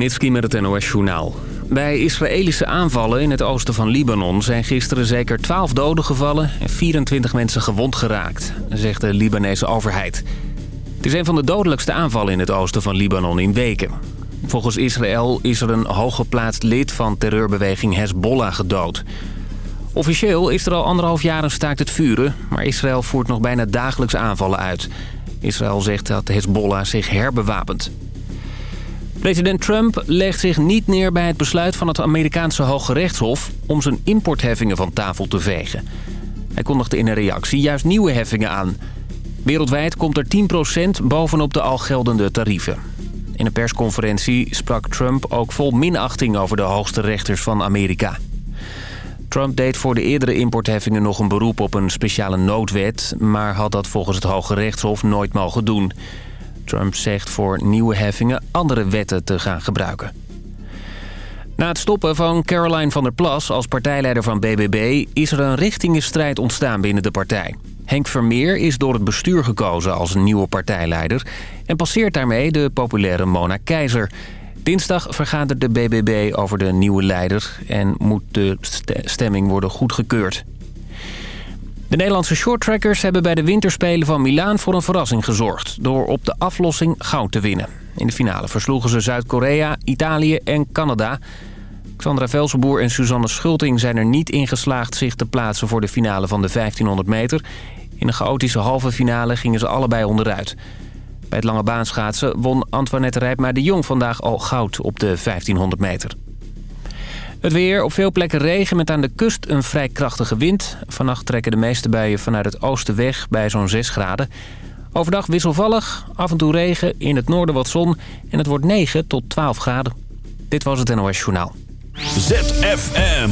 Nitski met het NOS Journaal. Bij Israëlische aanvallen in het oosten van Libanon zijn gisteren zeker 12 doden gevallen en 24 mensen gewond geraakt, zegt de Libanese overheid. Het is een van de dodelijkste aanvallen in het oosten van Libanon in weken. Volgens Israël is er een hooggeplaatst lid van terreurbeweging Hezbollah gedood. Officieel is er al anderhalf jaar een staakt het vuren, maar Israël voert nog bijna dagelijks aanvallen uit. Israël zegt dat Hezbollah zich herbewapent. President Trump legt zich niet neer bij het besluit van het Amerikaanse Hoge Rechtshof... om zijn importheffingen van tafel te vegen. Hij kondigde in een reactie juist nieuwe heffingen aan. Wereldwijd komt er 10% bovenop de al geldende tarieven. In een persconferentie sprak Trump ook vol minachting over de hoogste rechters van Amerika. Trump deed voor de eerdere importheffingen nog een beroep op een speciale noodwet... maar had dat volgens het Hoge Rechtshof nooit mogen doen... Trump zegt voor nieuwe heffingen andere wetten te gaan gebruiken. Na het stoppen van Caroline van der Plas als partijleider van BBB... is er een richtingenstrijd ontstaan binnen de partij. Henk Vermeer is door het bestuur gekozen als nieuwe partijleider... en passeert daarmee de populaire Mona Keizer. Dinsdag vergadert de BBB over de nieuwe leider... en moet de stemming worden goedgekeurd. De Nederlandse shorttrackers hebben bij de winterspelen van Milaan voor een verrassing gezorgd... door op de aflossing goud te winnen. In de finale versloegen ze Zuid-Korea, Italië en Canada. Xandra Velsenboer en Suzanne Schulting zijn er niet in geslaagd zich te plaatsen voor de finale van de 1500 meter. In een chaotische halve finale gingen ze allebei onderuit. Bij het lange baanschaatsen won Antoinette Rijpma de Jong vandaag al goud op de 1500 meter. Het weer, op veel plekken regen met aan de kust een vrij krachtige wind. Vannacht trekken de meeste buien vanuit het oosten weg bij zo'n 6 graden. Overdag wisselvallig, af en toe regen, in het noorden wat zon... en het wordt 9 tot 12 graden. Dit was het NOS Journaal. ZFM.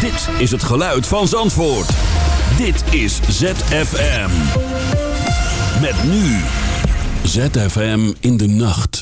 Dit is het geluid van Zandvoort. Dit is ZFM. Met nu. ZFM in de nacht.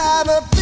have a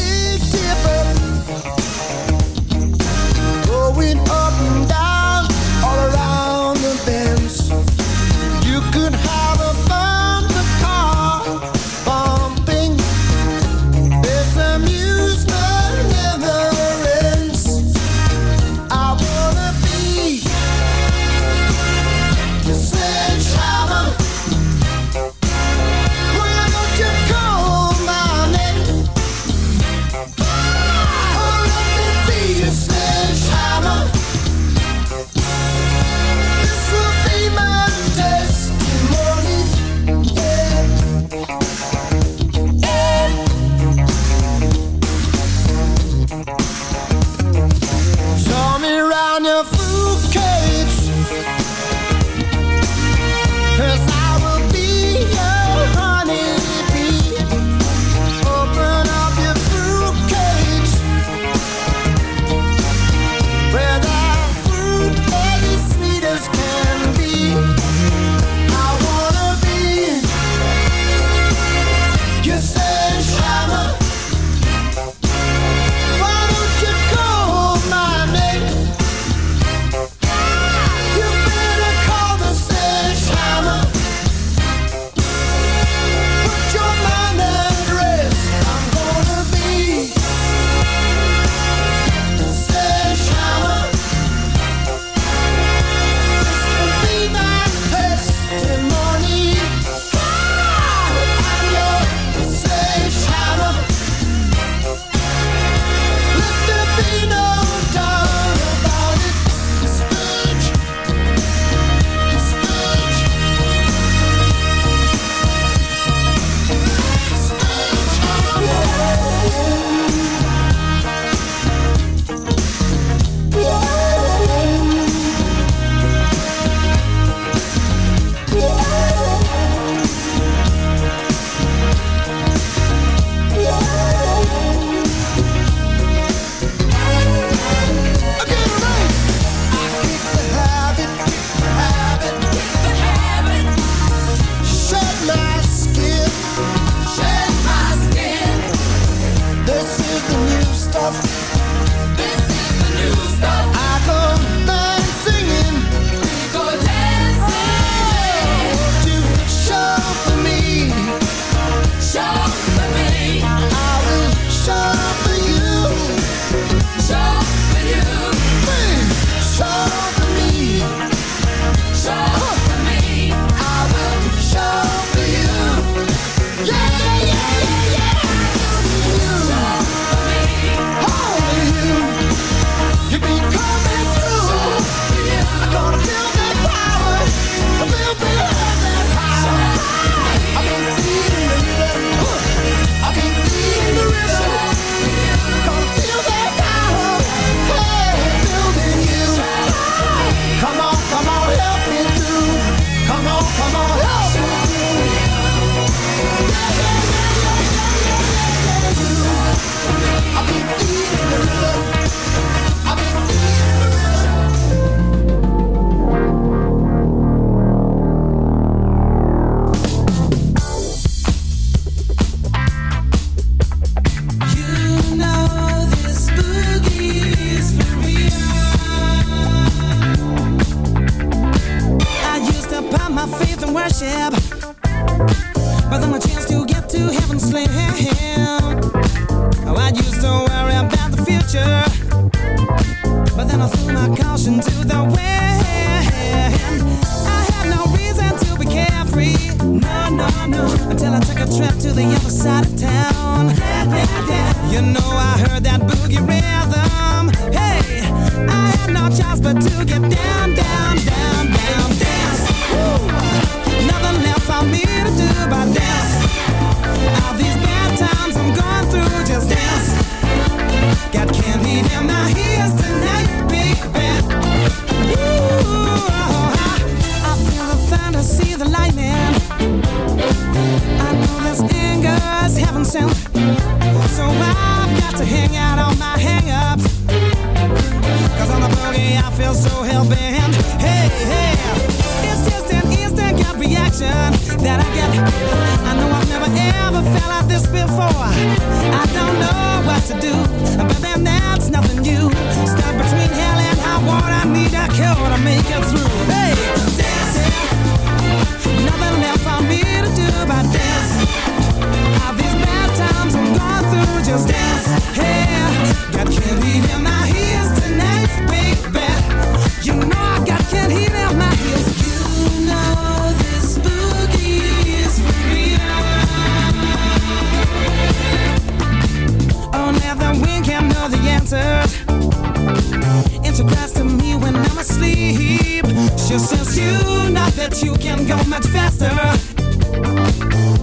you, not that you can go much faster.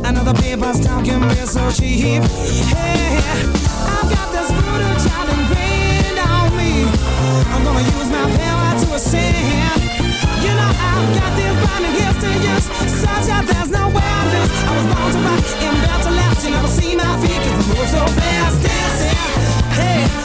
Another paper's talking me so cheap. Hey, I've got this brutal child ingrained on me. I'm gonna use my power to ascend. You know I've got these blinding gifts to use, such that there's no way I lose. I was born to rock and built to last. You never see my feet 'cause I move so fast, dancing. Hey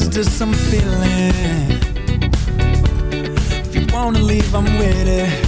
is this some feeling. If you wanna leave, I'm with it.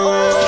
Oh.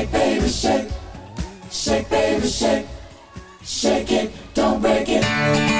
Shake, baby, shake. Shake, baby, shake. Shake it, don't break it.